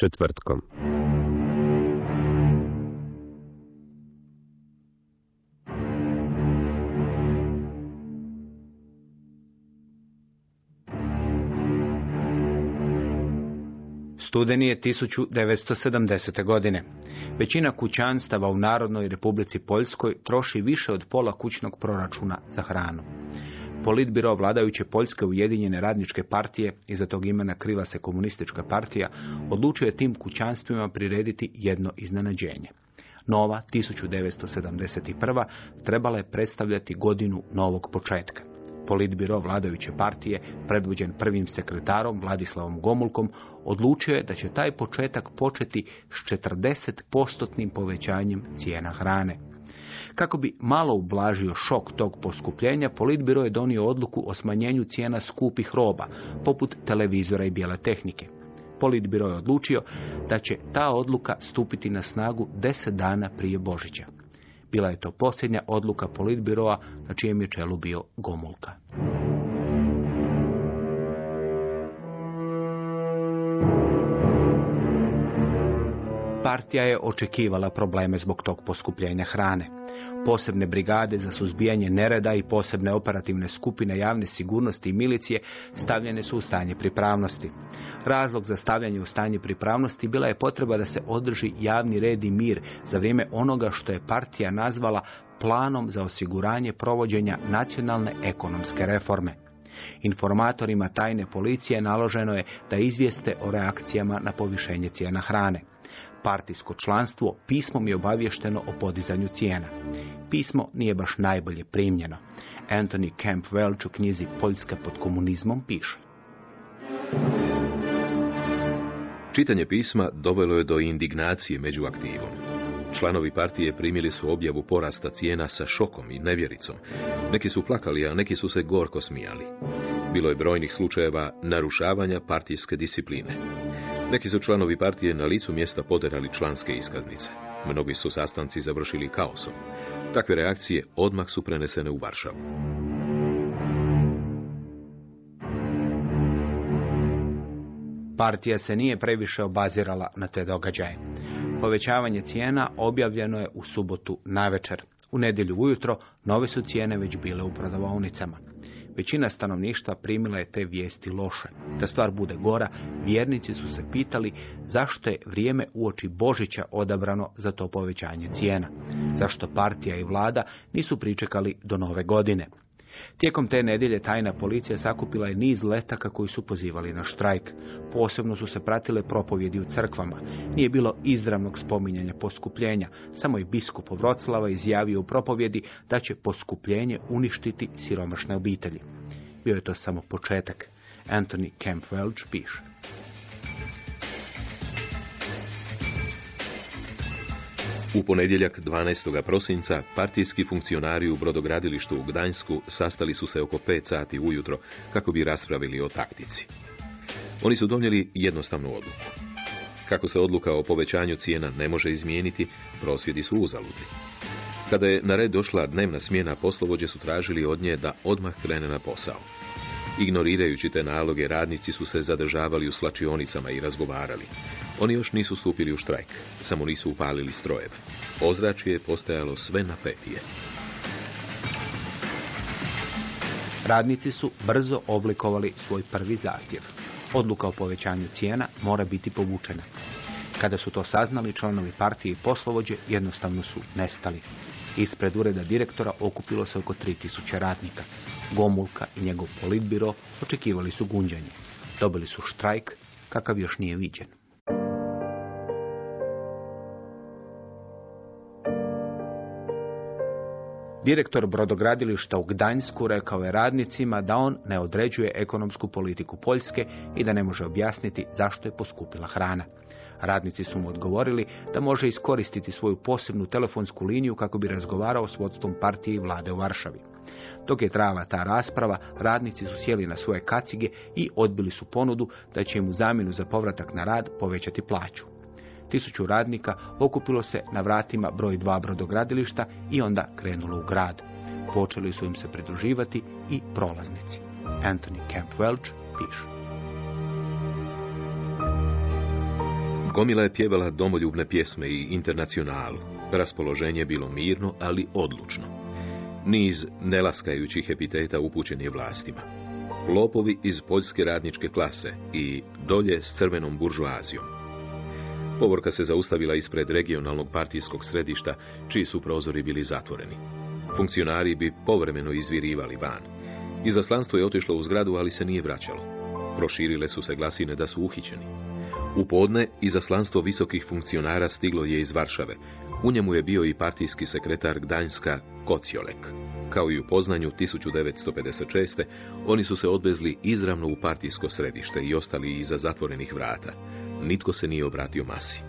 Četvrtkom. Studeni je 1970. godine. Većina kućanstava u Narodnoj Republici Poljskoj troši više od pola kućnog proračuna za hranu. Politbiro vladajuće Poljske ujedinjene radničke partije, iza tog imena krila se komunistička partija, odlučio je tim kućanstvima prirediti jedno iznenađenje. Nova 1971. trebala je predstavljati godinu novog početka. Politbiro vladajuće partije, predvođen prvim sekretarom Vladislavom Gomulkom, odlučio je da će taj početak početi s 40% povećanjem cijena hrane. Kako bi malo ublažio šok tog poskupljenja, Politbiro je donio odluku o smanjenju cijena skupih roba, poput televizora i bijele tehnike. Politbiro je odlučio da će ta odluka stupiti na snagu 10 dana prije Božića. Bila je to posljednja odluka Politbiroa na čijem je čelu bio Gomulka. Partija je očekivala probleme zbog tog poskupljenja hrane. Posebne brigade za suzbijanje nereda i posebne operativne skupine javne sigurnosti i milicije stavljene su u stanje pripravnosti. Razlog za stavljanje u stanje pripravnosti bila je potreba da se održi javni red i mir za vrijeme onoga što je partija nazvala planom za osiguranje provođenja nacionalne ekonomske reforme. Informatorima tajne policije naloženo je da izvijeste o reakcijama na povišenje cijena hrane. Partijsko članstvo pismom je obavješteno o podizanju cijena. Pismo nije baš najbolje primljeno. Anthony Kemp Welch u knjizi Poljska pod komunizmom piše. Čitanje pisma dovelo je do indignacije među aktivom. Članovi partije primili su objavu porasta cijena sa šokom i nevjericom. Neki su plakali, a neki su se gorko smijali. Bilo je brojnih slučajeva narušavanja partijske discipline. Neki su članovi partije na licu mjesta poderali članske iskaznice. Mnogi su sastanci završili kaosom. Takve reakcije odmah su prenesene u Varšavu. Partija se nije previše obazirala na te događaje. Povećavanje cijena objavljeno je u subotu navečer. U nedjelju ujutro nove su cijene već bile u prodavaonicama. Većina stanovništva primila je te vijesti loše. Da stvar bude gora, vjernici su se pitali zašto je vrijeme uoči Božića odabrano za to povećanje cijena. Zašto partija i vlada nisu pričekali do nove godine. Tijekom te nedjelje tajna policija sakupila je niz letaka koji su pozivali na štrajk. Posebno su se pratile propovjedi u crkvama. Nije bilo izravnog spominjanja poskupljenja. Samo je biskup Vroclava izjavio u propovjedi da će poskupljenje uništiti siromašne obitelji. Bio je to samo početak. Anthony Kemp Welch piše. U ponedjeljak 12. prosinca partijski funkcionari u brodogradilištu u Gdańsku sastali su se oko 5 sati ujutro kako bi raspravili o taktici. Oni su donijeli jednostavnu odluku. Kako se odluka o povećanju cijena ne može izmijeniti, prosvjedi su uzaludni. Kada je na red došla dnevna smjena, poslovođe su tražili od nje da odmah krene na posao. Ignorirajući te naloge, radnici su se zadržavali u slačionicama i razgovarali. Oni još nisu stupili u štrajk, samo nisu upalili strojeve. Ozračje je postajalo sve napetije. Radnici su brzo oblikovali svoj prvi zahtjev. Odluka o povećanju cijena mora biti povučena. Kada su to saznali, članovi partije i poslovođe jednostavno su nestali. Ispred ureda direktora okupilo se oko 3000 radnika. Gomulka i njegov politbiro očekivali su gunđanje. Dobili su štrajk kakav još nije viđen. Direktor brodogradilišta u Gdańsku rekao je radnicima da on ne određuje ekonomsku politiku Poljske i da ne može objasniti zašto je poskupila hrana. Radnici su mu odgovorili da može iskoristiti svoju posebnu telefonsku liniju kako bi razgovarao s vodstvom partije i vlade u Varšavi. Dok je trajala ta rasprava, radnici su sjeli na svoje kacige i odbili su ponudu da će im u zamjenu za povratak na rad povećati plaću. Tisuću radnika okupilo se na vratima broj dva brodogradilišta i onda krenulo u grad. Počeli su im se pridruživati i prolaznici. Anthony Camp Welch piše. Gomila je pjevala domoljubne pjesme i internacionalu. Raspoloženje je bilo mirno, ali odlučno. Niz nelaskajućih epiteta upućen je vlastima. Lopovi iz poljske radničke klase i dolje s crvenom buržuazijom. Povorka se zaustavila ispred regionalnog partijskog središta, čiji su prozori bili zatvoreni. Funkcionari bi povremeno izvirivali van. Izaslanstvo je otišlo u zgradu, ali se nije vraćalo. Proširile su se glasine da su uhićeni. U podne izaslanstvo visokih funkcionara stiglo je iz Varšave. U njemu je bio i partijski sekretar Gdańska Kociolek. Kao i u Poznanju 1956. oni su se odvezli izravno u partijsko središte i ostali iza zatvorenih vrata. Nitko se nije obratio masi.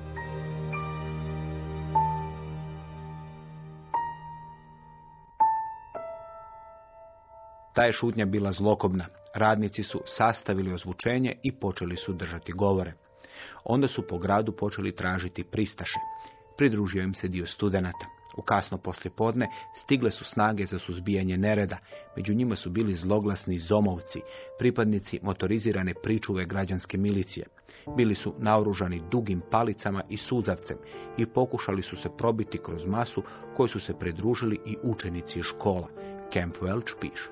Ta je šutnja bila zlokobna. Radnici su sastavili ozvučenje i počeli su držati govore. Onda su po gradu počeli tražiti pristaše. Pridružio im se dio studenata. U kasno poslijepodne stigle su snage za suzbijanje nereda. Među njima su bili zloglasni zomovci, pripadnici motorizirane pričuve građanske milicije. Bili su naoružani dugim palicama i suzavcem i pokušali su se probiti kroz masu koji su se pridružili i učenici škola. Camp Welch piše.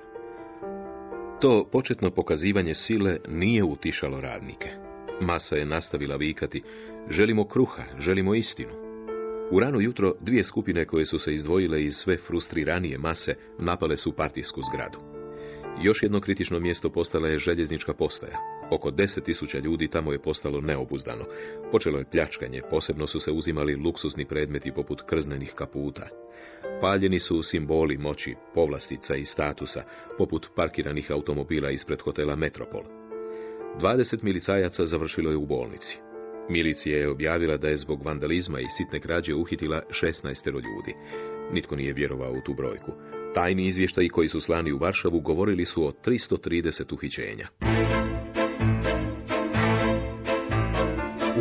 To početno pokazivanje sile nije utišalo radnike. Masa je nastavila vikati, želimo kruha, želimo istinu. U rano jutro dvije skupine koje su se izdvojile iz sve frustriranije mase napale su partijsku zgradu. Još jedno kritično mjesto postala je željeznička postaja. Oko deset tisuća ljudi tamo je postalo neobuzdano. Počelo je pljačkanje, posebno su se uzimali luksuzni predmeti poput krznenih kaputa. Paljeni su simboli moći, povlastica i statusa, poput parkiranih automobila ispred hotela Metropol. 20 milicajaca završilo je u bolnici. Milicija je objavila da je zbog vandalizma i sitne krađe uhitila 16 ljudi. Nitko nije vjerovao u tu brojku. Tajni izvještaji koji su slani u Varšavu govorili su o 330 uhićenja.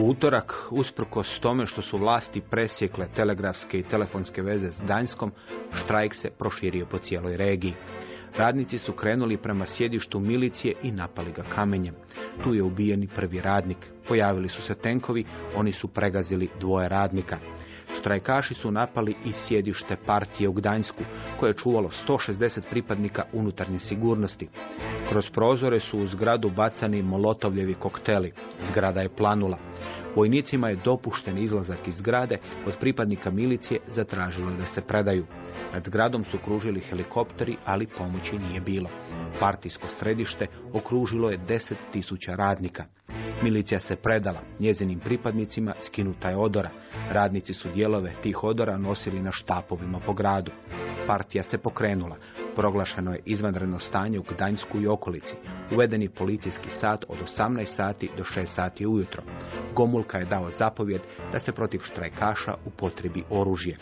Utorak, usprkos tome što su vlasti presjekle telegrafske i telefonske veze s Danjskom, štrajk se proširio po cijeloj regiji. Radnici su krenuli prema sjedištu milicije i napali ga kamenjem. Tu je ubijen i prvi radnik. Pojavili su se tenkovi, oni su pregazili dvoje radnika. Štrajkaši su napali i sjedište partije u Gdańsku, koje je čuvalo 160 pripadnika unutarnje sigurnosti. Kroz prozore su u zgradu bacani molotovljevi kokteli. Zgrada je planula. Vojnicima je dopušten izlazak iz zgrade, od pripadnika milicije zatražilo da se predaju. Nad zgradom su kružili helikopteri, ali pomoći nije bilo. Partijsko središte okružilo je deset tisuća radnika. Milicija se predala, njezinim pripadnicima skinuta je odora. Radnici su dijelove tih odora nosili na štapovima po gradu. Partija se pokrenula. Proglašeno je izvanredno stanje u Gdańsku i okolici. Uveden je policijski sat od 18 sati do 6 sati ujutro. Gomulka je dao zapovjed da se protiv štrajkaša upotrebi oružje.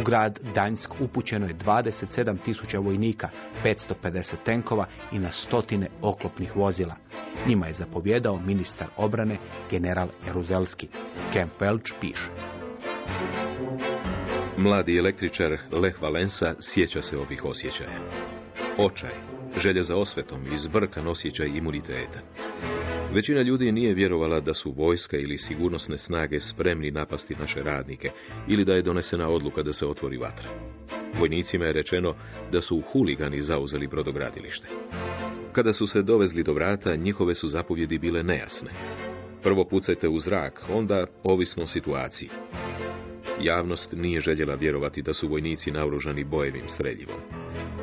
U grad Danjsk upućeno je 27 tisuća vojnika, 550 tenkova i na stotine oklopnih vozila. Njima je zapovjedao ministar obrane general Jaruzelski. Kemp Welch piše. Mladi električar Lech Valensa sjeća se ovih osjećaja. Očaj, želja za osvetom i zbrkan osjećaj imuniteta. Većina ljudi nije vjerovala da su vojska ili sigurnosne snage spremni napasti naše radnike ili da je donesena odluka da se otvori vatra. Vojnicima je rečeno da su huligani zauzeli brodogradilište. Kada su se dovezli do vrata, njihove su zapovjedi bile nejasne. Prvo pucajte u zrak, onda ovisno o situaciji. Javnost nije željela vjerovati da su vojnici naoružani bojevim streljivom.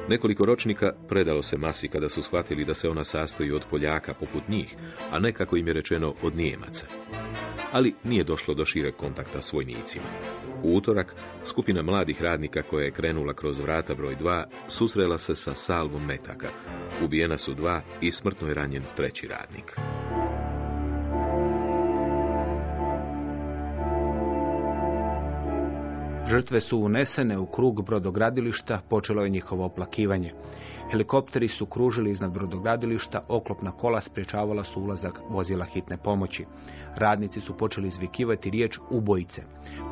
Nekoliko ročnika predalo se masi kada su shvatili da se ona sastoji od Poljaka poput njih, a ne kako im je rečeno od Nijemaca. Ali nije došlo do šire kontakta s vojnicima. U utorak, skupina mladih radnika koja je krenula kroz vrata broj 2 susrela se sa salvom metaka. Ubijena su dva i smrtno je ranjen treći radnik. Žrtve su unesene u krug brodogradilišta, počelo je njihovo oplakivanje. Helikopteri su kružili iznad brodogradilišta, oklopna kola spriječavala su ulazak vozila hitne pomoći. Radnici su počeli izvikivati riječ ubojice.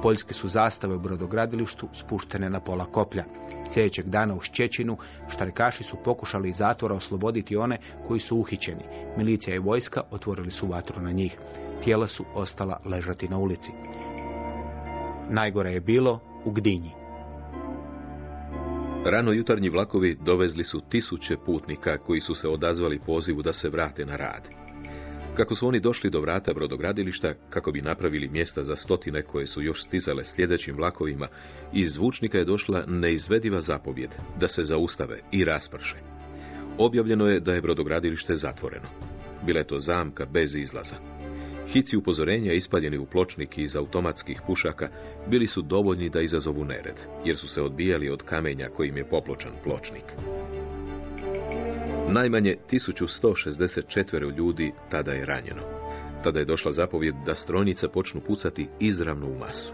Poljske su zastave u brodogradilištu spuštene na pola koplja. Sljedećeg dana u Šćećinu štarikaši su pokušali iz zatvora osloboditi one koji su uhićeni. Milicija i vojska otvorili su vatru na njih. Tijela su ostala ležati na ulici. Najgore je bilo u Gdinji. Rano jutarnji vlakovi dovezli su tisuće putnika koji su se odazvali pozivu da se vrate na rad. Kako su oni došli do vrata brodogradilišta, kako bi napravili mjesta za stotine koje su još stizale sljedećim vlakovima, iz zvučnika je došla neizvediva zapovjed da se zaustave i rasprše. Objavljeno je da je brodogradilište zatvoreno. Bila je to zamka bez izlaza. Hici upozorenja ispaljeni u pločnik iz automatskih pušaka bili su dovoljni da izazovu nered, jer su se odbijali od kamenja kojim je popločan pločnik. Najmanje 1164 ljudi tada je ranjeno. Tada je došla zapovjed da strojnice počnu pucati izravno u masu.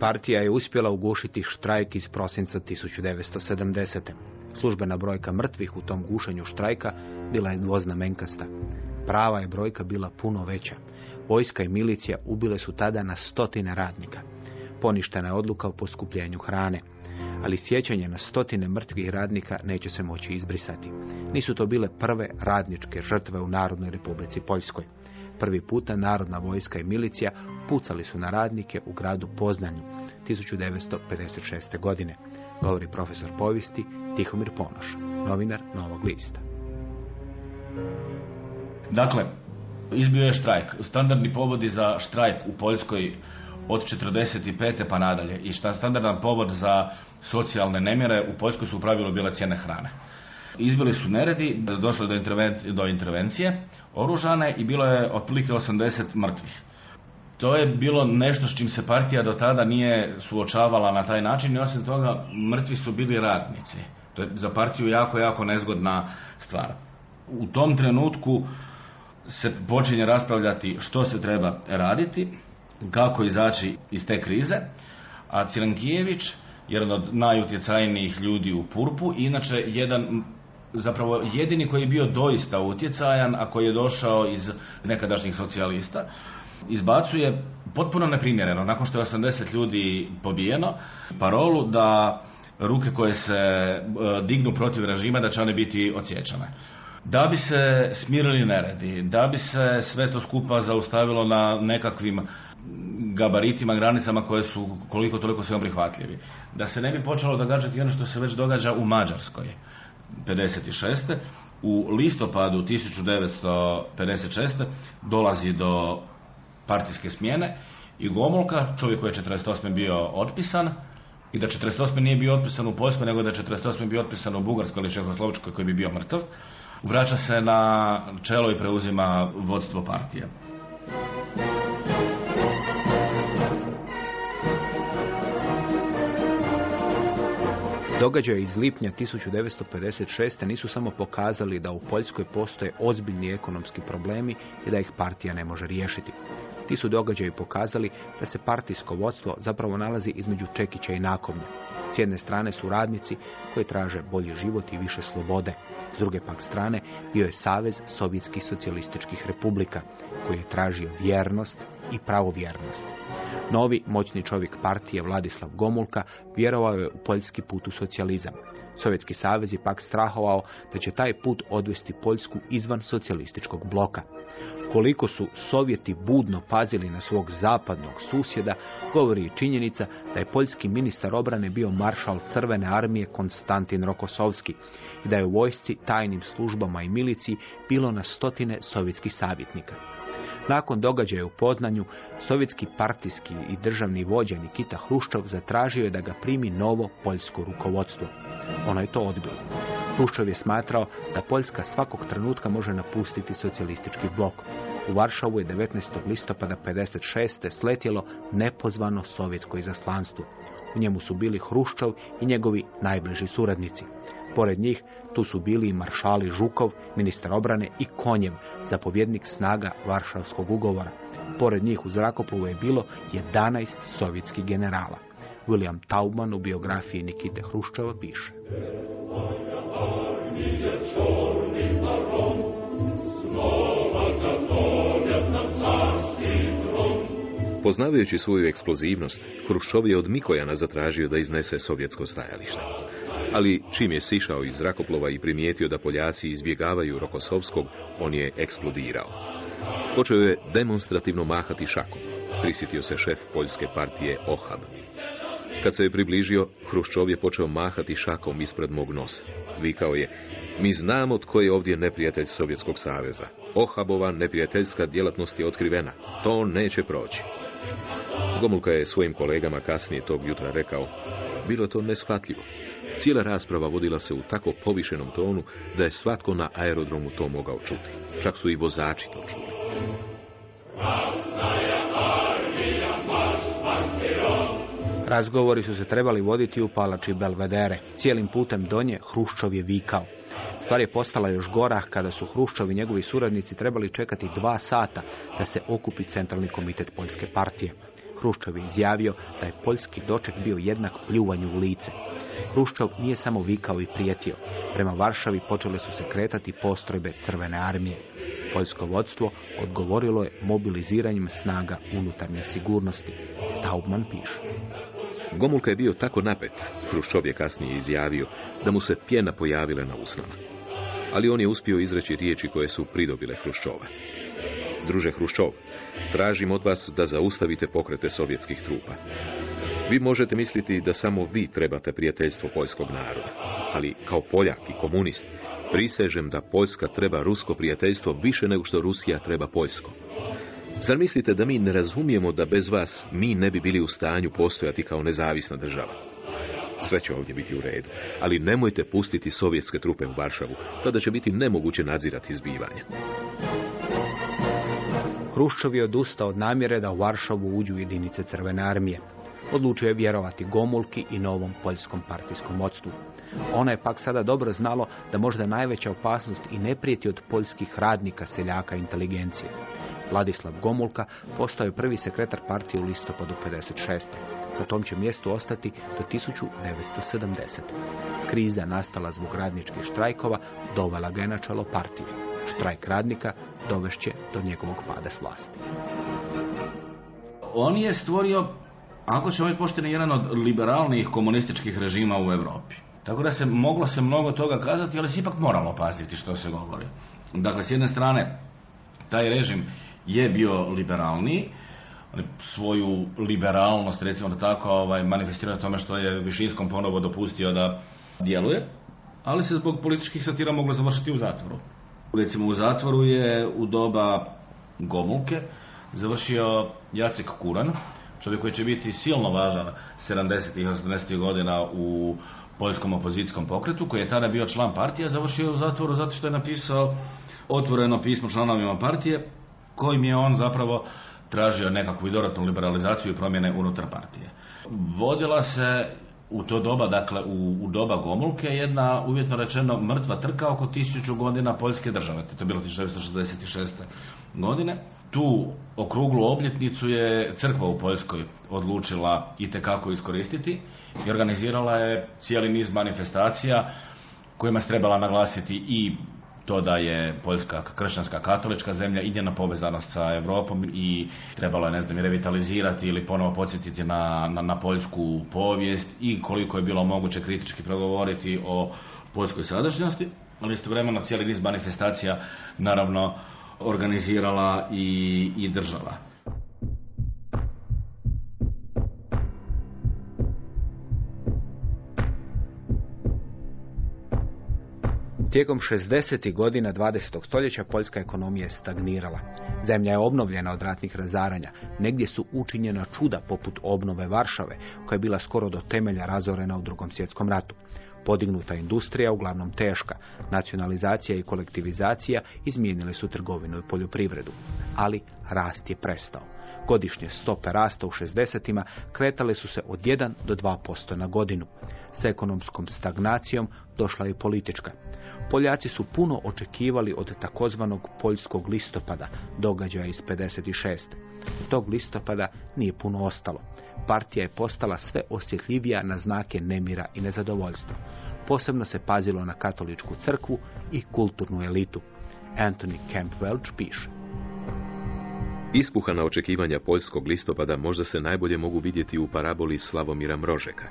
Partija je uspjela ugušiti štrajk iz prosinca 1970. Službena brojka mrtvih u tom gušenju štrajka bila je dvoznamenkasta. Prava je brojka bila puno veća. Vojska i milicija ubile su tada na stotine radnika. Poništena je odluka o poskupljenju hrane. Ali sjećanje na stotine mrtvih radnika neće se moći izbrisati. Nisu to bile prve radničke žrtve u Narodnoj republici Poljskoj. Prvi puta narodna vojska i milicija pucali su na radnike u gradu Poznanju 1956. godine, govori profesor povijesti Tihomir Ponoš, novinar Novog lista. Dakle, izbio je štrajk. Standardni povodi za štrajk u Poljskoj od 45. pa nadalje i šta standardan povod za socijalne nemjere u Poljskoj su u pravilu bile cijene hrane. Izbili su neredi, došlo je do, interven- do intervencije oružane i bilo je otprilike 80 mrtvih. To je bilo nešto s čim se partija do tada nije suočavala na taj način i osim toga mrtvi su bili radnici. To je za partiju jako, jako nezgodna stvar. U tom trenutku se počinje raspravljati što se treba raditi, kako izaći iz te krize, a Cirankijević, jedan od najutjecajnijih ljudi u Purpu, inače jedan zapravo jedini koji je bio doista utjecajan, a koji je došao iz nekadašnjih socijalista, izbacuje potpuno neprimjereno, nakon što je 80 ljudi pobijeno, parolu da ruke koje se e, dignu protiv režima, da će one biti odsječane. Da bi se smirili neredi, da bi se sve to skupa zaustavilo na nekakvim gabaritima, granicama koje su koliko toliko svema prihvatljivi. Da se ne bi počelo događati ono što se već događa u Mađarskoj 56. U listopadu 1956. dolazi do partijske smjene i Gomolka, čovjek koji je 48. bio otpisan, i da 48. nije bio otpisan u Poljskoj, nego da je 48. bio otpisan u Bugarskoj ili Čehoslovačkoj koji bi bio mrtav, vraća se na čelo i preuzima vodstvo partije. Događaje iz lipnja 1956. nisu samo pokazali da u Poljskoj postoje ozbiljni ekonomski problemi i da ih partija ne može riješiti. Ti su događaji pokazali da se partijsko vodstvo zapravo nalazi između Čekića i Nakovnja. S jedne strane su radnici koji traže bolji život i više slobode. S druge pak strane bio je Savez Sovjetskih socijalističkih republika koji je tražio vjernost i pravovjernost. Novi moćni čovjek partije Vladislav Gomulka vjerovao je u poljski put u socijalizam. Sovjetski savez je pak strahovao da će taj put odvesti Poljsku izvan socijalističkog bloka. Koliko su Sovjeti budno pazili na svog zapadnog susjeda, govori i činjenica da je poljski ministar obrane bio maršal Crvene armije Konstantin Rokosovski i da je u vojsci, tajnim službama i miliciji bilo na stotine sovjetskih savjetnika. Nakon događaja u Poznanju, sovjetski partijski i državni vođa Nikita Hruščov zatražio je da ga primi novo poljsko rukovodstvo. Ono je to odbilo. Hruščov je smatrao da Poljska svakog trenutka može napustiti socijalistički blok. U Varšavu je 19. listopada 56. sletjelo nepozvano sovjetsko izaslanstvo. U njemu su bili Hruščov i njegovi najbliži suradnici. Pored njih tu su bili i maršali Žukov, ministar obrane i Konjev, zapovjednik snaga Varšavskog ugovora. Pored njih u zrakoplovu je bilo 11 sovjetskih generala. William Taubman u biografiji Nikite Hruščova piše. Poznavajući svoju eksplozivnost, Hruščov je od Mikojana zatražio da iznese sovjetsko stajalište. Ali čim je sišao iz zrakoplova i primijetio da Poljaci izbjegavaju Rokosovskog, on je eksplodirao. Počeo je demonstrativno mahati šakom. Prisjetio se šef poljske partije Ohab. Kad se je približio, Hruščov je počeo mahati šakom ispred mog nosa. Vikao je, mi znamo tko je ovdje neprijatelj Sovjetskog saveza. Ohabova neprijateljska djelatnost je otkrivena. To neće proći. Gomulka je svojim kolegama kasnije tog jutra rekao, bilo to neshvatljivo. Cijela rasprava vodila se u tako povišenom tonu da je svatko na aerodromu to mogao čuti. Čak su i vozači to čuli. Razgovori su se trebali voditi u palači Belvedere. Cijelim putem donje Hruščov je vikao. Stvar je postala još gora kada su Hruščov i njegovi suradnici trebali čekati dva sata da se okupi centralni komitet Poljske partije. Hruščov je izjavio da je poljski doček bio jednak pljuvanju u lice. Hruščov nije samo vikao i prijetio. Prema Varšavi počele su se kretati postrojbe Crvene armije. Poljsko vodstvo odgovorilo je mobiliziranjem snaga unutarnje sigurnosti. Taubman piše. Gomulka je bio tako napet, Hruščov je kasnije izjavio, da mu se pjena pojavila na usnama. Ali on je uspio izreći riječi koje su pridobile Hruščova. Druže Hruščov, tražim od vas da zaustavite pokrete sovjetskih trupa. Vi možete misliti da samo vi trebate prijateljstvo poljskog naroda, ali kao Poljak i komunist prisežem da Poljska treba rusko prijateljstvo više nego što Rusija treba Poljsko. Zar mislite da mi ne razumijemo da bez vas mi ne bi bili u stanju postojati kao nezavisna država? Sve će ovdje biti u redu, ali nemojte pustiti sovjetske trupe u Varšavu, tada će biti nemoguće nadzirati izbivanje. Hruščov je odustao od namjere da u Varšavu uđu jedinice Crvene armije. Odlučio je vjerovati Gomulki i novom poljskom partijskom odstvu. Ona je pak sada dobro znalo da možda najveća opasnost i ne prijeti od poljskih radnika, seljaka inteligencije. Vladislav Gomulka postao je prvi sekretar partije u listopadu 56. Na tom će mjestu ostati do 1970. Kriza nastala zbog radničkih štrajkova dovela ga je na čelo partije. Štrajk radnika dovešće do njegovog pada s vlasti. On je stvorio, ako ćemo biti pošteni, jedan od liberalnijih komunističkih režima u Europi. Tako da se moglo se mnogo toga kazati, ali se ipak moramo paziti što se govori. Dakle, s jedne strane, taj režim je bio liberalniji, svoju liberalnost, recimo da tako, ovaj, manifestirao tome što je Višinskom ponovo dopustio da djeluje, ali se zbog političkih satira moglo završiti u zatvoru. Recimo u zatvoru je u doba Gomulke završio Jacek Kuran, čovjek koji će biti silno važan 70. i 80. godina u poljskom opozicijskom pokretu, koji je tada bio član partije, završio u zatvoru zato što je napisao otvoreno pismo članovima partije, kojim je on zapravo tražio nekakvu i dodatnu liberalizaciju i promjene unutar partije. Vodila se u to doba, dakle u, u doba Gomulke, jedna uvjetno rečeno mrtva trka oko tisuću godina Poljske države. To je bilo 1966. godine. Tu okruglu obljetnicu je crkva u Poljskoj odlučila i tekako iskoristiti i organizirala je cijeli niz manifestacija kojima se trebala naglasiti i to da je Poljska kršćanska katolička zemlja idejna povezanost sa Europom i trebalo je ne znam revitalizirati ili ponovo podsjetiti na, na, na poljsku povijest i koliko je bilo moguće kritički progovoriti o poljskoj sadašnjosti, ali istovremeno cijeli niz manifestacija naravno organizirala i, i država. Tijekom 60. godina 20. stoljeća poljska ekonomija je stagnirala. Zemlja je obnovljena od ratnih razaranja. Negdje su učinjena čuda poput obnove Varšave, koja je bila skoro do temelja razorena u drugom svjetskom ratu. Podignuta industrija, uglavnom teška, nacionalizacija i kolektivizacija izmijenile su trgovinu i poljoprivredu. Ali rast je prestao. Godišnje stope rasta u 60. kretale su se od 1 do 2% na godinu. Sa ekonomskom stagnacijom došla je politička. Poljaci su puno očekivali od takozvanog poljskog listopada, događaja iz 56. Tog listopada nije puno ostalo. Partija je postala sve osjetljivija na znake nemira i nezadovoljstva. Posebno se pazilo na katoličku crkvu i kulturnu elitu. Anthony Camp Welch piše. Ispuhana očekivanja poljskog listopada možda se najbolje mogu vidjeti u paraboli Slavomira Mrožeka.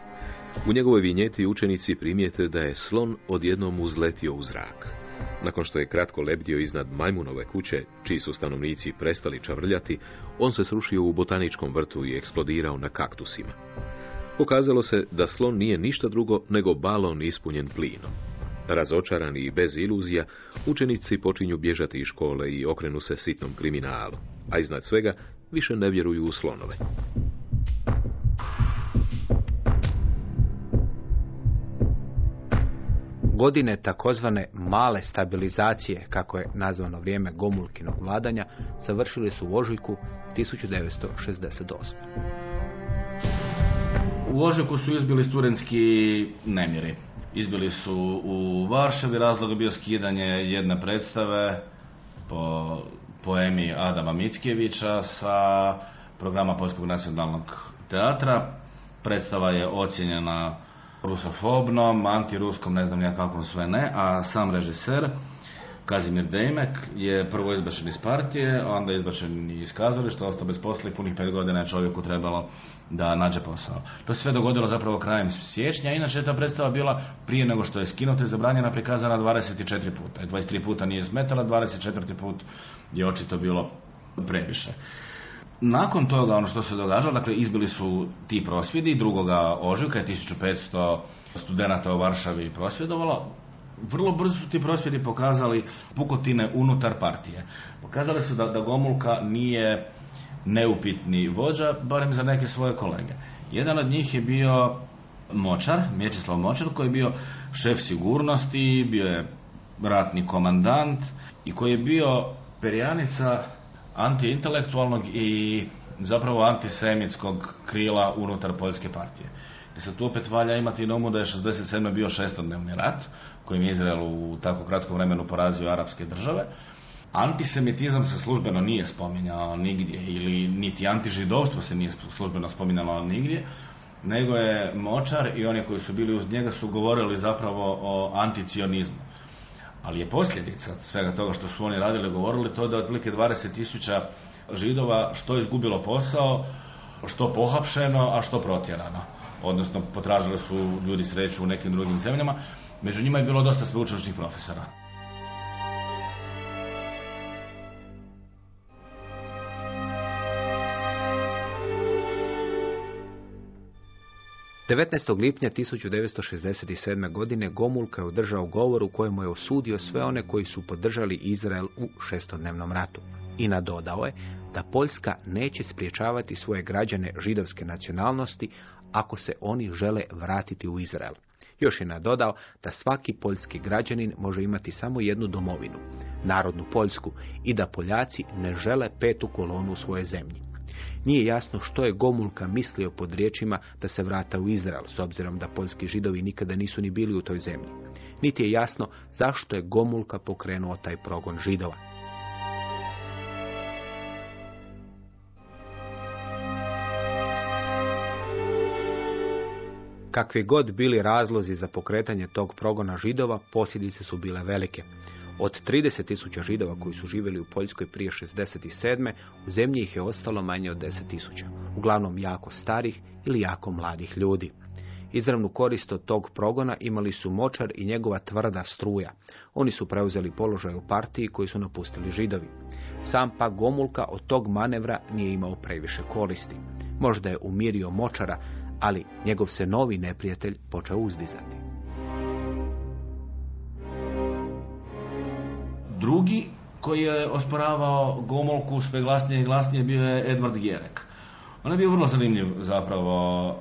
U njegovoj vinjeti učenici primijete da je slon odjednom uzletio u zrak. Nakon što je kratko lebdio iznad majmunove kuće, čiji su stanovnici prestali čavrljati, on se srušio u botaničkom vrtu i eksplodirao na kaktusima. Pokazalo se da slon nije ništa drugo nego balon ispunjen plinom. Razočarani i bez iluzija, učenici počinju bježati iz škole i okrenu se sitnom kriminalu, a iznad svega više ne vjeruju u slonove. Godine takozvane male stabilizacije, kako je nazvano vrijeme Gomulkinog vladanja, završili su u ožujku 1968. U Ožujku su izbili studentski nemiri. Izbili su u Varšavi, razlog bio skidanje jedne predstave po poemi Adama Mickijevića sa programa Poljskog nacionalnog teatra. Predstava je ocijenjena rusofobnom, antiruskom, ne znam ja kakvom sve ne, a sam režiser Kazimir Dejmek je prvo izbačen iz partije, onda izbačen iz kazališta, ostao bez posla i punih pet godina je čovjeku trebalo da nađe posao. To se sve dogodilo zapravo krajem siječnja, inače je ta predstava bila prije nego što je skinuta i zabranjena prikazana 24 puta. 23 puta nije smetala, 24 put je očito bilo previše. Nakon toga, ono što se događalo, dakle, izbili su ti prosvjedi, drugoga ožujka je 1500 studenata u Varšavi prosvjedovalo. Vrlo brzo su ti prosvjedi pokazali pukotine unutar partije. Pokazali su da, da Gomulka nije neupitni vođa, barem za neke svoje kolege. Jedan od njih je bio Močar, Mječislav Močar, koji je bio šef sigurnosti, bio je ratni komandant i koji je bio perjanica antiintelektualnog i zapravo antisemitskog krila unutar Poljske partije. I sad tu opet valja imati na umu da je 67. bio šestodnevni rat, kojim je Izrael u tako kratkom vremenu porazio arapske države. Antisemitizam se službeno nije spominjao nigdje, ili niti antižidovstvo se nije službeno spominjalo nigdje, nego je Močar i oni koji su bili uz njega su govorili zapravo o anticionizmu. Ali je posljedica svega toga što su oni radili govorili to da je otprilike 20 tisuća židova što izgubilo posao, što pohapšeno, a što protjerano. Odnosno, potražili su ljudi sreću u nekim drugim zemljama. Među njima je bilo dosta sveučilišnih profesora. 19. lipnja 1967. godine Gomulka je održao govor u kojemu je osudio sve one koji su podržali Izrael u šestodnevnom ratu. I nadodao je da Poljska neće spriječavati svoje građane židovske nacionalnosti ako se oni žele vratiti u Izrael. Još je nadodao da svaki poljski građanin može imati samo jednu domovinu, narodnu Poljsku, i da Poljaci ne žele petu kolonu u svojoj zemlji. Nije jasno što je Gomulka mislio pod riječima da se vrata u Izrael, s obzirom da poljski židovi nikada nisu ni bili u toj zemlji. Niti je jasno zašto je Gomulka pokrenuo taj progon židova. Kakvi god bili razlozi za pokretanje tog progona židova, posljedice su bile velike. Od 30.000 židova koji su živjeli u Poljskoj prije 67. u zemlji ih je ostalo manje od 10.000, uglavnom jako starih ili jako mladih ljudi. Izravnu korist od tog progona imali su Močar i njegova tvrda struja. Oni su preuzeli položaj u partiji koji su napustili židovi. Sam pak Gomulka od tog manevra nije imao previše koristi. Možda je umirio Močara, ali njegov se novi neprijatelj počeo uzdizati. Drugi koji je osporavao Gomolku sve glasnije i glasnije bio je Edward Gjerek. On je bio vrlo zanimljiv zapravo,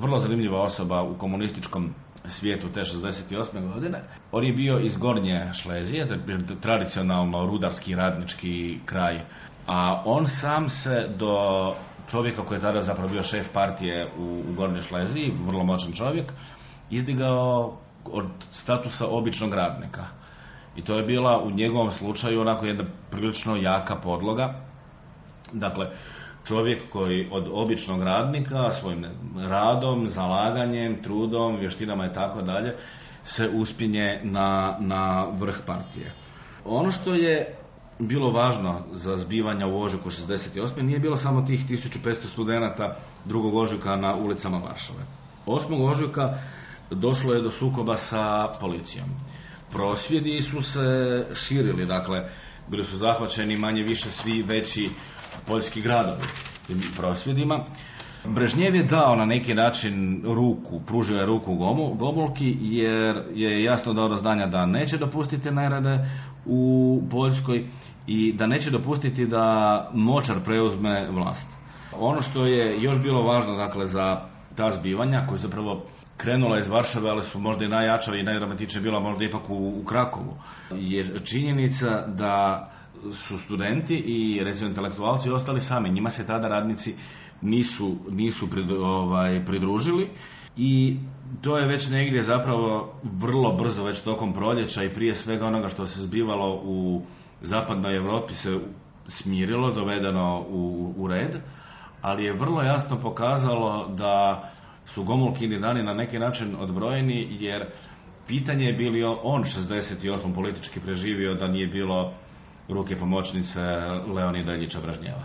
vrlo zanimljiva osoba u komunističkom svijetu te 68. godine. On je bio iz Gornje Šlezije, to je tradicionalno rudarski radnički kraj, a on sam se do čovjeka koji je tada zapravo bio šef partije u, u Gornjoj Šleziji, vrlo moćan čovjek, izdigao od statusa običnog radnika. I to je bila u njegovom slučaju onako jedna prilično jaka podloga. Dakle, čovjek koji od običnog radnika svojim radom, zalaganjem, trudom, vještinama i tako dalje se uspinje na, na vrh partije. Ono što je bilo važno za zbivanja u ožujku 68. nije bilo samo tih 1500 studenata drugog ožujka na ulicama Varšave. 8. ožujka došlo je do sukoba sa policijom. Prosvjedi su se širili, dakle, bili su zahvaćeni manje više svi veći poljski gradovi tim prosvjedima. Brežnjev je dao na neki način ruku, pružio je ruku Gomu, Gomulki jer je jasno dao do znanja da neće dopustiti nerede u Poljskoj i da neće dopustiti da Močar preuzme vlast. Ono što je još bilo važno dakle za ta zbivanja koji zapravo krenula iz Varšave, ali su možda i najjača i najdramatičnija bila možda ipak u, u Krakovu. Jer činjenica da su studenti i recimo intelektualci ostali sami. Njima se tada radnici nisu, nisu prid, ovaj, pridružili i to je već negdje zapravo vrlo brzo već tokom proljeća i prije svega onoga što se zbivalo u zapadnoj Europi se smirilo, dovedeno u, u red, ali je vrlo jasno pokazalo da su Gomulkini dani na neki način odbrojeni jer pitanje je bili on 68. politički preživio da nije bilo ruke pomoćnice Leonida Iljića Bražnjeva.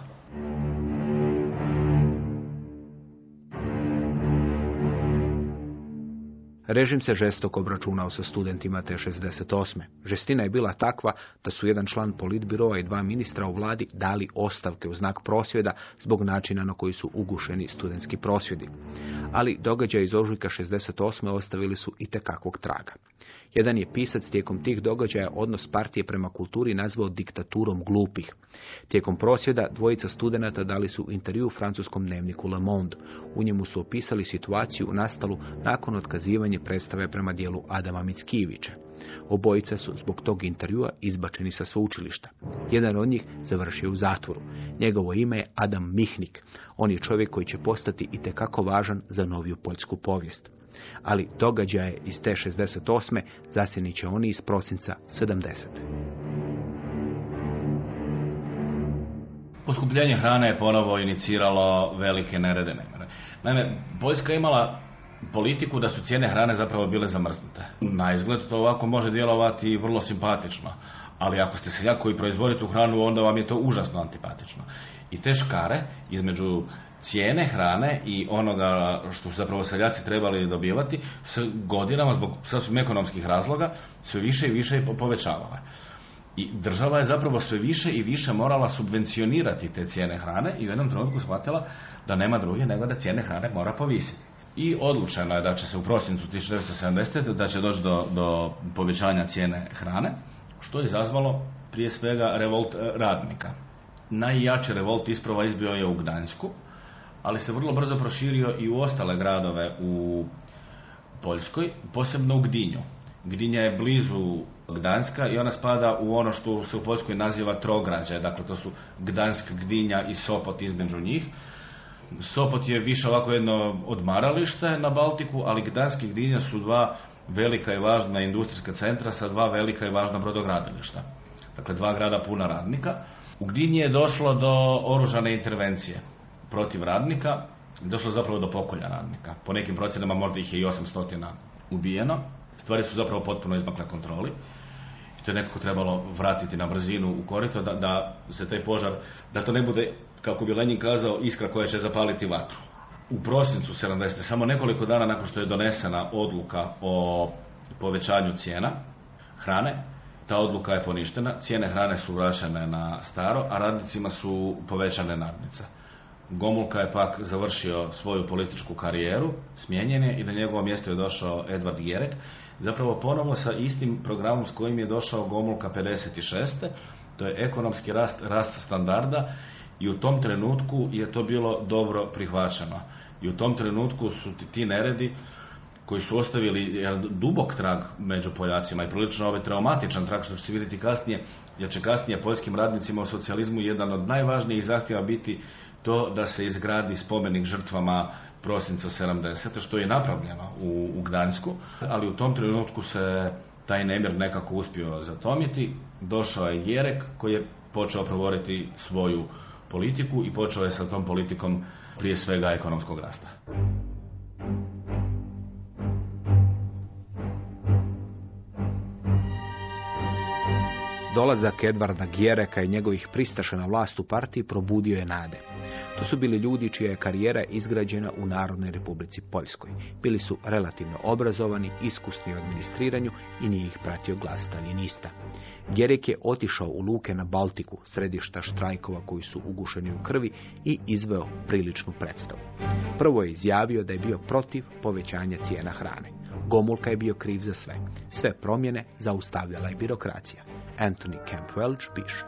Režim se žestoko obračunao sa studentima te 68. Žestina je bila takva da su jedan član politbiroa i dva ministra u vladi dali ostavke u znak prosvjeda zbog načina na koji su ugušeni studentski prosvjedi. Ali događaj iz ožujka 68. ostavili su i tekakvog traga. Jedan je pisac tijekom tih događaja odnos partije prema kulturi nazvao diktaturom glupih. Tijekom prosvjeda dvojica studenata dali su intervju francuskom dnevniku Le Monde. U njemu su opisali situaciju nastalu nakon otkazivanja predstave prema dijelu Adama Mickijevića. Obojica su zbog tog intervjua izbačeni sa sveučilišta. Jedan od njih završio u zatvoru. Njegovo ime je Adam Mihnik. On je čovjek koji će postati i tekako važan za noviju poljsku povijest. Ali događaje iz te 68. zasjenit će oni iz prosinca 70. Poskupljenje hrane je ponovo iniciralo velike nerede nemere. Naime, Poljska imala politiku da su cijene hrane zapravo bile zamrznute. Na izgled to ovako može djelovati vrlo simpatično, ali ako ste seljak koji proizvodi tu hranu, onda vam je to užasno antipatično. I te škare između cijene hrane i onoga što su zapravo seljaci trebali dobivati se godinama zbog sasvim ekonomskih razloga sve više i više povećavala. I država je zapravo sve više i više morala subvencionirati te cijene hrane i u jednom trenutku shvatila da nema druge nego da cijene hrane mora povisiti. I odlučeno je da će se u prosincu 1970. da će doći do, do povećanja cijene hrane, što je izazvalo prije svega revolt eh, radnika. Najjači revolt isprava izbio je u Gdansku, ali se vrlo brzo proširio i u ostale gradove u Poljskoj, posebno u Gdinju. Gdinja je blizu Gdanska i ona spada u ono što se u Poljskoj naziva trograđe, dakle to su Gdansk, Gdinja i Sopot između njih. Sopot je više ovako jedno odmaralište na Baltiku, ali Gdansk i Gdinja su dva velika i važna industrijska centra sa dva velika i važna brodogradilišta. Dakle, dva grada puna radnika. U Gdinji je došlo do oružane intervencije protiv radnika, došlo zapravo do pokolja radnika. Po nekim procjenama možda ih je i 800 ubijeno. Stvari su zapravo potpuno izmakle kontroli. I to je nekako trebalo vratiti na brzinu u korito da, da se taj požar, da to ne bude, kako bi Lenin kazao, iskra koja će zapaliti vatru. u prosincu 70. samo nekoliko dana nakon što je donesena odluka o povećanju cijena hrane, ta odluka je poništena, cijene hrane su vraćene na staro, a radnicima su povećane nadnice. Gomulka je pak završio svoju političku karijeru, smijenjen je i na njegovo mjesto je došao Edvard Gjerek, zapravo ponovno sa istim programom s kojim je došao Gomulka 56. To je ekonomski rast, rast standarda i u tom trenutku je to bilo dobro prihvaćeno. I u tom trenutku su ti, ti neredi koji su ostavili jedan dubok trag među Poljacima i prilično ovaj traumatičan trag što će se vidjeti kasnije, jer će kasnije poljskim radnicima u socijalizmu jedan od najvažnijih zahtjeva biti to da se izgradi spomenik žrtvama prosinca 70. što je napravljeno u, u Gdansku, ali u tom trenutku se taj nemir nekako uspio zatomiti. Došao je Jerek koji je počeo provoditi svoju politiku i počeo je sa tom politikom prije svega ekonomskog rasta. Dolazak Edvarda Gjereka i njegovih pristaša na vlast u partiji probudio je nade. To su bili ljudi čija je karijera izgrađena u Narodnoj republici Poljskoj. Bili su relativno obrazovani, iskusni u administriranju i nije ih pratio glas stalinista. Gjerek je otišao u luke na Baltiku, središta štrajkova koji su ugušeni u krvi i izveo priličnu predstavu. Prvo je izjavio da je bio protiv povećanja cijena hrane. Gomulka je bio kriv za sve. Sve promjene zaustavljala je birokracija. Anthony Camp Welch piše.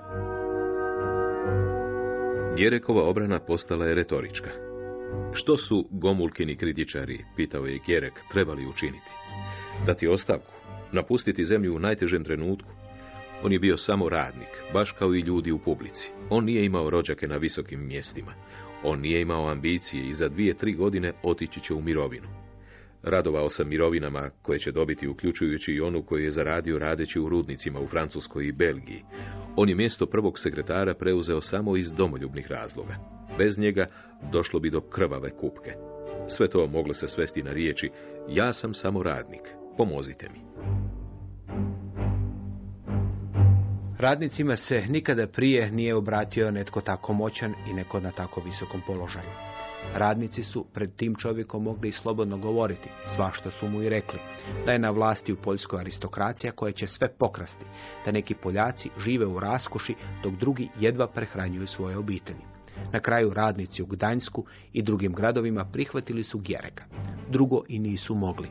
Gjerekova obrana postala je retorička. Što su Gomulkini kritičari, pitao je Gjerek, trebali učiniti? Dati ostavku? Napustiti zemlju u najtežem trenutku? On je bio samo radnik, baš kao i ljudi u publici. On nije imao rođake na visokim mjestima. On nije imao ambicije i za dvije, tri godine otići će u mirovinu. Radovao sam mirovinama koje će dobiti uključujući i onu koju je zaradio radeći u rudnicima u Francuskoj i Belgiji. On je mjesto prvog sekretara preuzeo samo iz domoljubnih razloga. Bez njega došlo bi do krvave kupke. Sve to moglo se svesti na riječi ja sam samo radnik, pomozite mi. Radnicima se nikada prije nije obratio netko tako moćan i neko na tako visokom položaju. Radnici su pred tim čovjekom mogli i slobodno govoriti, svašta su mu i rekli, da je na vlasti u Poljskoj aristokracija koja će sve pokrasti, da neki Poljaci žive u raskoši dok drugi jedva prehranjuju svoje obitelji. Na kraju radnici u Gdańsku i drugim gradovima prihvatili su Gjereka. Drugo i nisu mogli.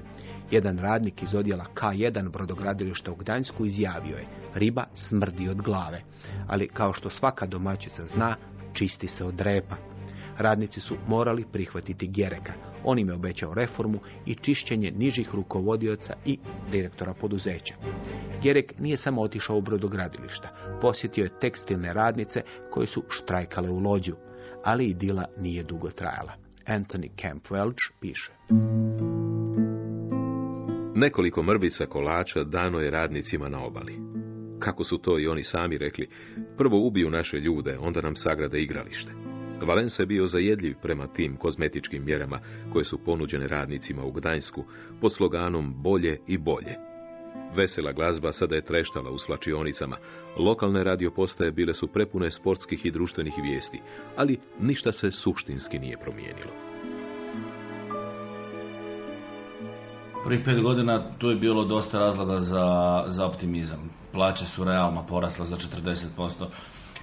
Jedan radnik iz odjela K1 brodogradilišta u Gdańsku izjavio je riba smrdi od glave, ali kao što svaka domaćica zna, čisti se od repa. Radnici su morali prihvatiti Gereka. On im je obećao reformu i čišćenje nižih rukovodioca i direktora poduzeća. Gerek nije samo otišao u brodogradilišta, posjetio je tekstilne radnice koje su štrajkale u lođu, ali i dila nije dugo trajala. Anthony Camp Welch piše. Nekoliko mrvica kolača dano je radnicima na obali. Kako su to i oni sami rekli, prvo ubiju naše ljude, onda nam sagrade igralište. Valensa je bio zajedljiv prema tim kozmetičkim mjerama koje su ponuđene radnicima u Gdańsku pod sloganom bolje i bolje. Vesela glazba sada je treštala u slačionicama. Lokalne radiopostaje bile su prepune sportskih i društvenih vijesti, ali ništa se suštinski nije promijenilo. Prvih pet godina tu je bilo dosta razloga za, za optimizam. Plaće su realno porasle za 40%.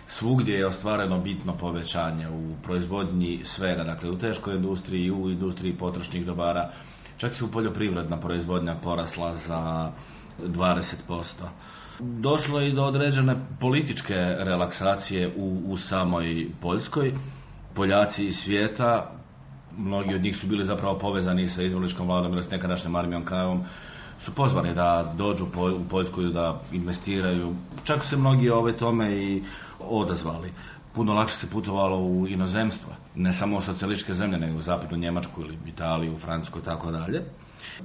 Svugdje je ostvareno bitno povećanje u proizvodnji svega, dakle u teškoj industriji, u industriji potrošnih dobara. Čak i u poljoprivredna proizvodnja porasla za 20%. Došlo je i do određene političke relaksacije u, u samoj Poljskoj. Poljaci iz svijeta, mnogi od njih su bili zapravo povezani sa izvoličkom vladom ili s nekadašnjom armijom krajevom, su pozvani da dođu u Poljsku da investiraju. Čak se mnogi ove tome i odazvali. Puno lakše se putovalo u inozemstva, ne samo u socijalističke zemlje, nego u zapadnu Njemačku ili Italiju, Francusku i tako dalje.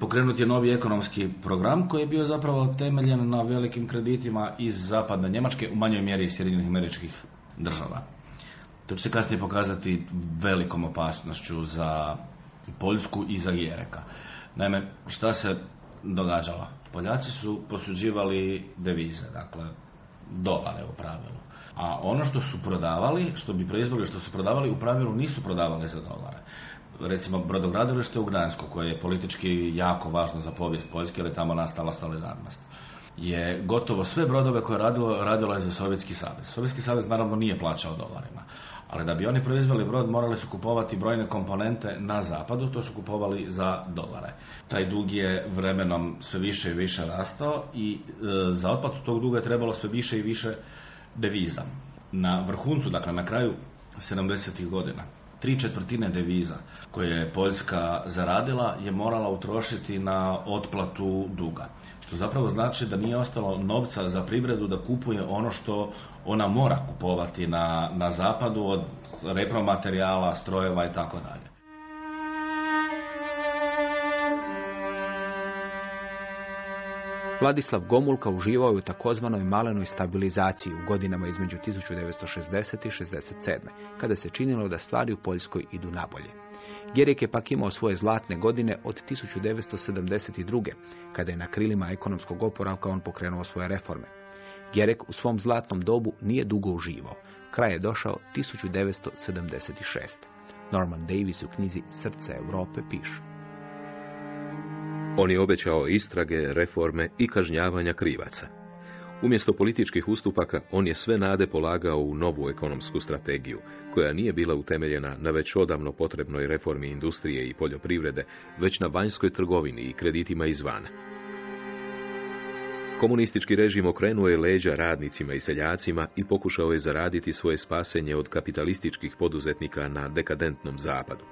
Pokrenut je novi ekonomski program koji je bio zapravo temeljen na velikim kreditima iz zapadne Njemačke, u manjoj mjeri iz Sjedinjenih američkih država. To će se kasnije pokazati velikom opasnošću za Poljsku i za Jereka. Naime, šta se događalo? Poljaci su posuđivali devize, dakle dolare u pravilu. A ono što su prodavali, što bi proizveli, što su prodavali, u pravilu nisu prodavali za dolare. Recimo, brodogradilište u Gdansku, koje je politički jako važno za povijest Poljske, je tamo nastala solidarnost je gotovo sve brodove koje je radilo, radilo je za Sovjetski savez. Sovjetski savez naravno nije plaćao dolarima, ali da bi oni proizveli brod morali su kupovati brojne komponente na zapadu, to su kupovali za dolare. Taj dug je vremenom sve više i više rastao i e, za otplatu tog duga je trebalo sve više i više deviza. Na vrhuncu, dakle na kraju 70. godina, tri četvrtine deviza koje je Poljska zaradila je morala utrošiti na otplatu duga. Što zapravo znači da nije ostalo novca za privredu da kupuje ono što ona mora kupovati na, na zapadu od repromaterijala, strojeva i tako dalje. Vladislav Gomulka uživao je u takozvanoj malenoj stabilizaciji u godinama između 1960. i 67. kada se činilo da stvari u Poljskoj idu nabolje. Gjerek je pak imao svoje zlatne godine od 1972. kada je na krilima ekonomskog oporavka on pokrenuo svoje reforme. Gjerek u svom zlatnom dobu nije dugo uživao. Kraj je došao 1976. Norman Davis u knjizi Srce Europe piše. On je obećao istrage, reforme i kažnjavanja krivaca. Umjesto političkih ustupaka, on je sve nade polagao u novu ekonomsku strategiju, koja nije bila utemeljena na već odavno potrebnoj reformi industrije i poljoprivrede, već na vanjskoj trgovini i kreditima izvana. Komunistički režim okrenuo je leđa radnicima i seljacima i pokušao je zaraditi svoje spasenje od kapitalističkih poduzetnika na dekadentnom zapadu.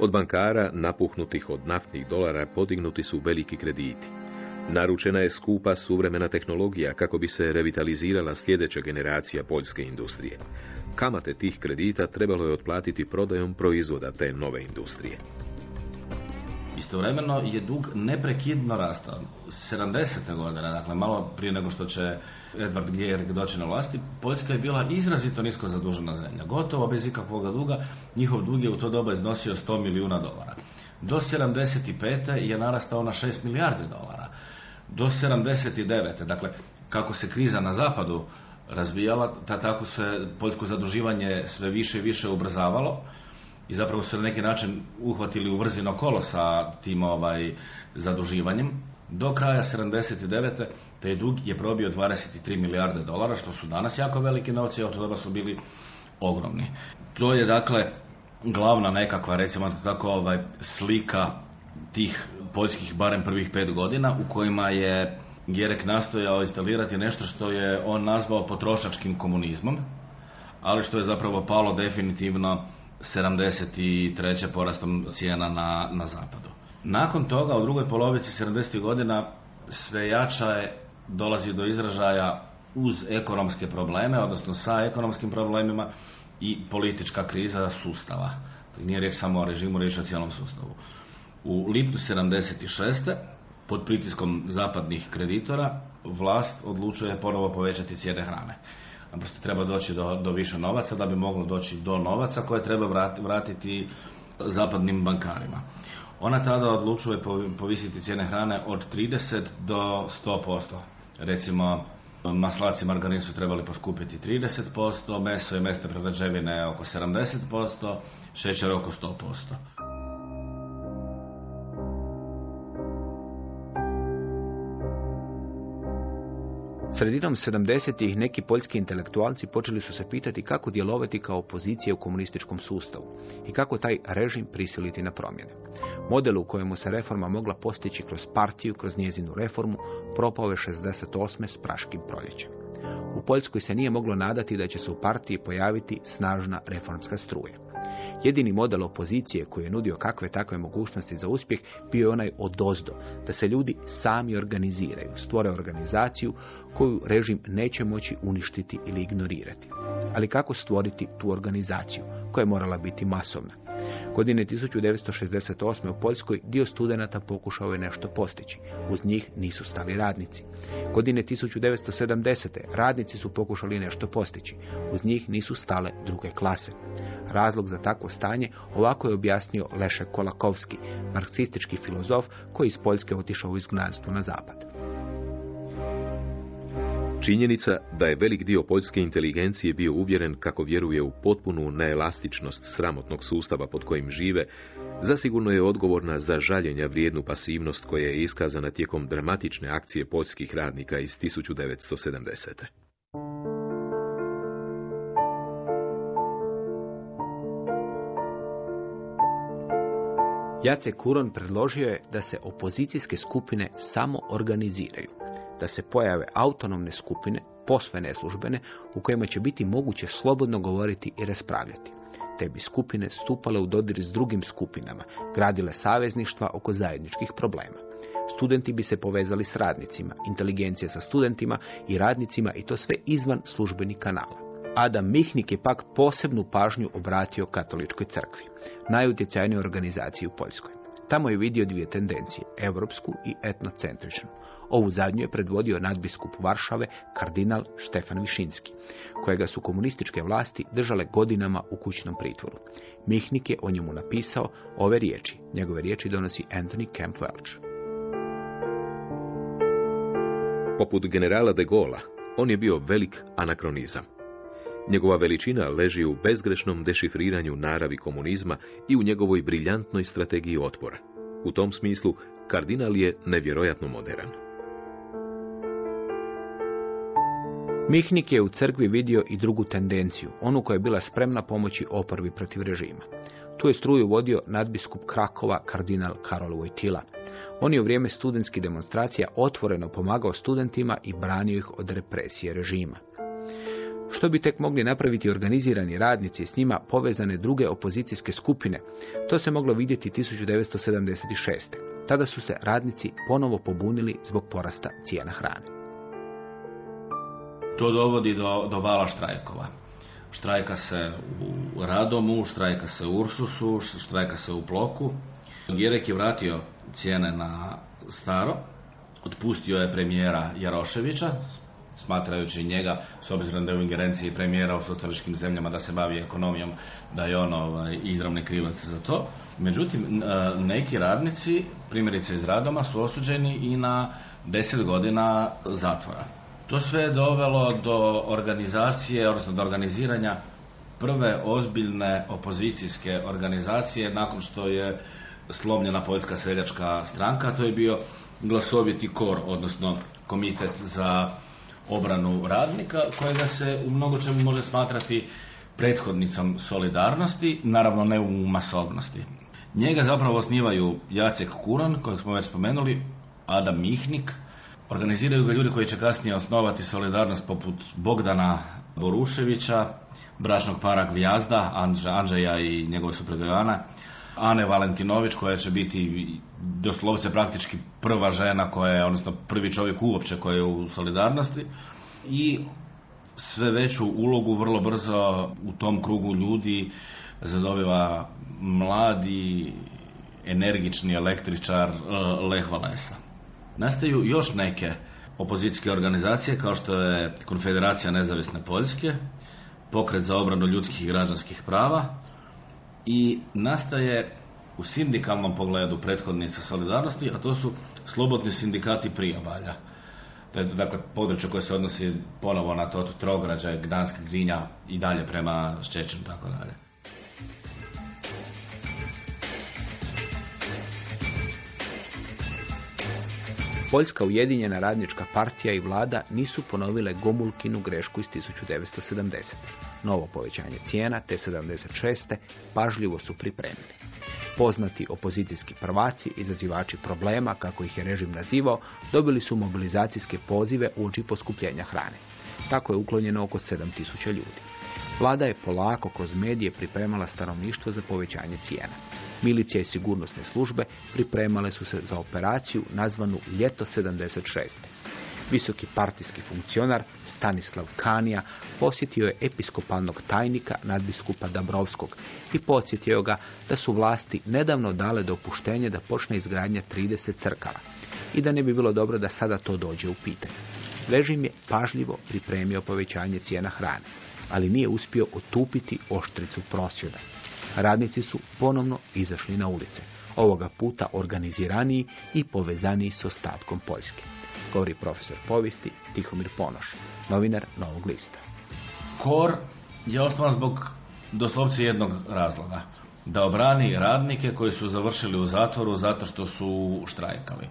Od bankara, napuhnutih od naftnih dolara, podignuti su veliki krediti. Naručena je skupa suvremena tehnologija kako bi se revitalizirala sljedeća generacija poljske industrije. Kamate tih kredita trebalo je otplatiti prodajom proizvoda te nove industrije. Istovremeno je dug neprekidno rastao. 70. godina, dakle malo prije nego što će Edward Gierek doći na vlasti, Poljska je bila izrazito nisko zadužena zemlja. Gotovo bez ikakvog duga, njihov dug je u to doba iznosio 100 milijuna dolara. Do 75. je narastao na 6 milijardi dolara. Do 79. dakle, kako se kriza na zapadu razvijala, ta, tako se poljsko zaduživanje sve više i više ubrzavalo i zapravo su na neki način uhvatili u vrzino kolo sa tim ovaj, zaduživanjem. Do kraja 79. taj dug je probio 23 milijarde dolara, što su danas jako veliki novci, a od toga su bili ogromni. To je dakle glavna nekakva, recimo tako, ovaj, slika tih poljskih barem prvih pet godina u kojima je Gjerek nastojao instalirati nešto što je on nazvao potrošačkim komunizmom, ali što je zapravo palo definitivno 73. porastom cijena na, na zapadu. Nakon toga, u drugoj polovici 70. godina, sve jača je dolazi do izražaja uz ekonomske probleme, odnosno sa ekonomskim problemima i politička kriza sustava. Nije riječ samo o režimu, riječ o cijelom sustavu. U lipnju 76. pod pritiskom zapadnih kreditora vlast odlučuje ponovo povećati cijene hrane. Naprosto treba doći do, do više novaca da bi moglo doći do novaca koje treba vratiti zapadnim bankarima. Ona tada odlučuje povisiti cijene hrane od 30 do 100%. Recimo, maslaci i margarin su trebali poskupiti 30%, meso i mesne prerađevine oko 70%, šećer oko 100%. Sredinom 70. neki poljski intelektualci počeli su se pitati kako djelovati kao opozicija u komunističkom sustavu i kako taj režim prisiliti na promjene. Model u kojemu se reforma mogla postići kroz partiju, kroz njezinu reformu, propao je 68. s praškim proljećem. U Poljskoj se nije moglo nadati da će se u partiji pojaviti snažna reformska struja. Jedini model opozicije koji je nudio kakve takve mogućnosti za uspjeh bio je onaj odozdo, da se ljudi sami organiziraju, stvore organizaciju koju režim neće moći uništiti ili ignorirati. Ali kako stvoriti tu organizaciju koja je morala biti masovna? Godine 1968. u Poljskoj dio studenata pokušao je nešto postići. Uz njih nisu stali radnici. Godine 1970. radnici su pokušali nešto postići. Uz njih nisu stale druge klase. Razlog za takvo stanje ovako je objasnio Lešek Kolakovski, marksistički filozof koji iz Poljske otišao u izgnanstvo na zapad. Činjenica da je velik dio poljske inteligencije bio uvjeren kako vjeruje u potpunu neelastičnost sramotnog sustava pod kojim žive, zasigurno je odgovorna za žaljenja vrijednu pasivnost koja je iskazana tijekom dramatične akcije poljskih radnika iz 1970. Jacek Kuron predložio je da se opozicijske skupine samo organiziraju, da se pojave autonomne skupine, posve neslužbene, u kojima će biti moguće slobodno govoriti i raspravljati. Te bi skupine stupale u dodir s drugim skupinama, gradile savezništva oko zajedničkih problema. Studenti bi se povezali s radnicima, inteligencija sa studentima i radnicima i to sve izvan službenih kanala. Adam Mihnik je pak posebnu pažnju obratio katoličkoj crkvi, najutjecajnijoj organizaciji u Poljskoj. Tamo je vidio dvije tendencije, europsku i etnocentričnu. Ovu zadnju je predvodio nadbiskup Varšave kardinal Štefan Višinski, kojega su komunističke vlasti držale godinama u kućnom pritvoru. Mihnik je o njemu napisao ove riječi. Njegove riječi donosi Anthony Kemp Welch. Poput generala de Gola, on je bio velik anakronizam. Njegova veličina leži u bezgrešnom dešifriranju naravi komunizma i u njegovoj briljantnoj strategiji otpora. U tom smislu, kardinal je nevjerojatno modern. Mihnik je u crkvi vidio i drugu tendenciju, onu koja je bila spremna pomoći oporbi protiv režima. Tu je struju vodio nadbiskup Krakova kardinal Karol Vojtila. On je u vrijeme studentskih demonstracija otvoreno pomagao studentima i branio ih od represije režima. Što bi tek mogli napraviti organizirani radnici s njima povezane druge opozicijske skupine, to se moglo vidjeti 1976. Tada su se radnici ponovo pobunili zbog porasta cijena hrane. To dovodi do, do vala štrajkova. Štrajka se u Radomu, štrajka se u Ursusu, štrajka se u Ploku. Gjerek je vratio cijene na staro, otpustio je premijera Jaroševića, smatrajući njega, s obzirom da je u ingerenciji premijera u socijalističkim zemljama da se bavi ekonomijom, da je on ovaj, izravni krivac za to. Međutim, neki radnici, primjerice iz Radoma, su osuđeni i na deset godina zatvora. To sve je dovelo do organizacije, odnosno do organiziranja prve ozbiljne opozicijske organizacije nakon što je slomljena Poljska seljačka stranka, to je bio glasoviti kor, odnosno komitet za obranu radnika, kojega se u mnogo čemu može smatrati prethodnicom solidarnosti, naravno ne u masovnosti. Njega zapravo osnivaju Jacek Kuran, kojeg smo već spomenuli, Adam Mihnik, organiziraju ga ljudi koji će kasnije osnovati solidarnost poput Bogdana Boruševića, bračnog para Gvijazda, Andžeja i njegove supruge Ane Valentinović koja će biti doslovce praktički prva žena koja je, odnosno prvi čovjek uopće koji je u solidarnosti i sve veću ulogu vrlo brzo u tom krugu ljudi zadobiva mladi energični električar e, Lech Walesa. Nastaju još neke opozicijske organizacije kao što je Konfederacija nezavisne Poljske, pokret za obranu ljudskih i građanskih prava, i nastaje u sindikalnom pogledu prethodnica solidarnosti, a to su slobodni sindikati priobalja. To je dakle područje koje se odnosi ponovo na to trograđa, Gdansk, Grinja i dalje prema Ščečinu tako dalje. Poljska ujedinjena radnička partija i vlada nisu ponovile Gomulkinu grešku iz 1970. Novo povećanje cijena te 76. pažljivo su pripremili. Poznati opozicijski prvaci, izazivači problema, kako ih je režim nazivao, dobili su mobilizacijske pozive uoči poskupljenja hrane. Tako je uklonjeno oko 7000 ljudi. Vlada je polako kroz medije pripremala stanovništvo za povećanje cijena. Milicija i sigurnosne službe pripremale su se za operaciju nazvanu Ljeto 76. Visoki partijski funkcionar Stanislav Kanija posjetio je episkopalnog tajnika nadbiskupa Dabrovskog i podsjetio ga da su vlasti nedavno dale dopuštenje da počne izgradnja 30 crkava i da ne bi bilo dobro da sada to dođe u pitanje. Režim je pažljivo pripremio povećanje cijena hrane, ali nije uspio otupiti oštricu prosvjeda. Radnici su ponovno izašli na ulice, ovoga puta organiziraniji i povezaniji s ostatkom Poljske. govori profesor povijesti Tihomir Ponoš, novinar Novog lista. Kor je osnovan zbog doslovce jednog razloga. Da obrani radnike koji su završili u zatvoru zato što su štrajkali.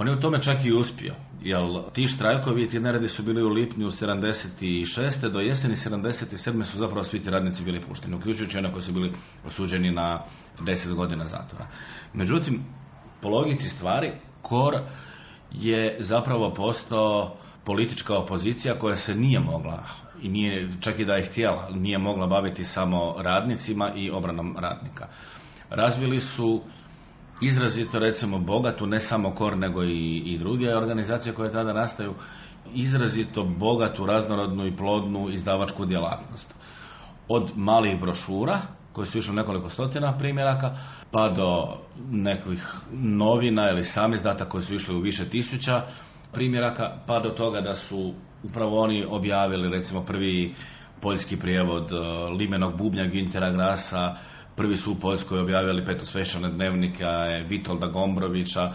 On je u tome čak i uspio, jer ti štrajkovi ti neredi su bili u lipnju 76. do jeseni 77. su zapravo svi ti radnici bili pušteni, uključujući one koji su bili osuđeni na 10 godina zatvora. Međutim, po logici stvari, KOR je zapravo postao politička opozicija koja se nije mogla i nije, čak i da je htjela, nije mogla baviti samo radnicima i obranom radnika. Razvili su izrazito recimo bogatu, ne samo KOR nego i, i druge organizacije koje tada nastaju, izrazito bogatu, raznorodnu i plodnu izdavačku djelatnost. Od malih brošura, koje su išle nekoliko stotina primjeraka, pa do nekih novina ili samizdata koji su išli u više tisuća primjeraka, pa do toga da su upravo oni objavili recimo prvi poljski prijevod uh, Limenog bubnja Gintera Grasa, prvi su u Poljskoj objavili petosvešćane dnevnike Vitolda Gombrovića,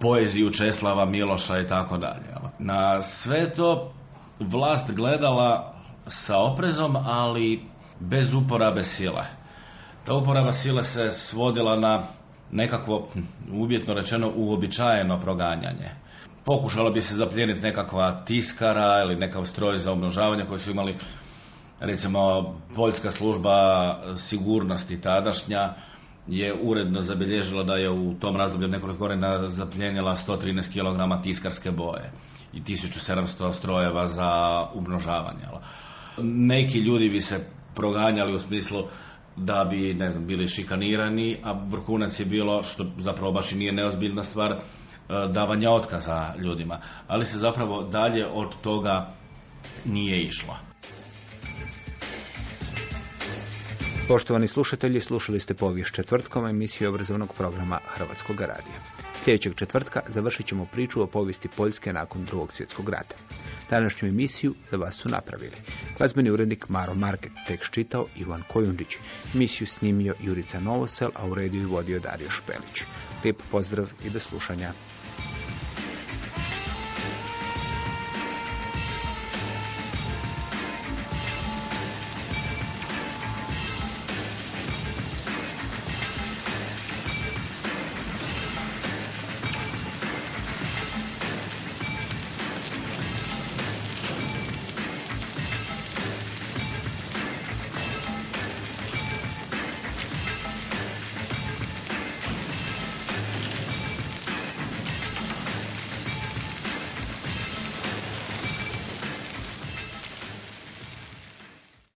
poeziju Česlava Miloša i tako dalje. Na sve to vlast gledala sa oprezom, ali bez uporabe sile. Ta uporaba sile se svodila na nekakvo, uvjetno rečeno, uobičajeno proganjanje. Pokušalo bi se zapljeniti nekakva tiskara ili nekav stroj za umnožavanje koji su imali recimo Poljska služba sigurnosti tadašnja je uredno zabilježila da je u tom razdoblju nekoliko godina zapljenila 113 kg tiskarske boje i 1700 strojeva za umnožavanje. Neki ljudi bi se proganjali u smislu da bi ne znam, bili šikanirani, a vrhunac je bilo, što zapravo baš i nije neozbiljna stvar, e, davanja otkaza ljudima. Ali se zapravo dalje od toga nije išlo. Poštovani slušatelji, slušali ste povijest četvrtkom emisiju obrazovnog programa Hrvatskog radija. Sljedećeg četvrtka završit ćemo priču o povijesti Poljske nakon drugog svjetskog rata. Današnju emisiju za vas su napravili. Glazbeni urednik Maro Market, tekst čitao Ivan Kojundić. Emisiju snimio Jurica Novosel, a u rediju i vodio Dario Špelić. Lijep pozdrav i do slušanja.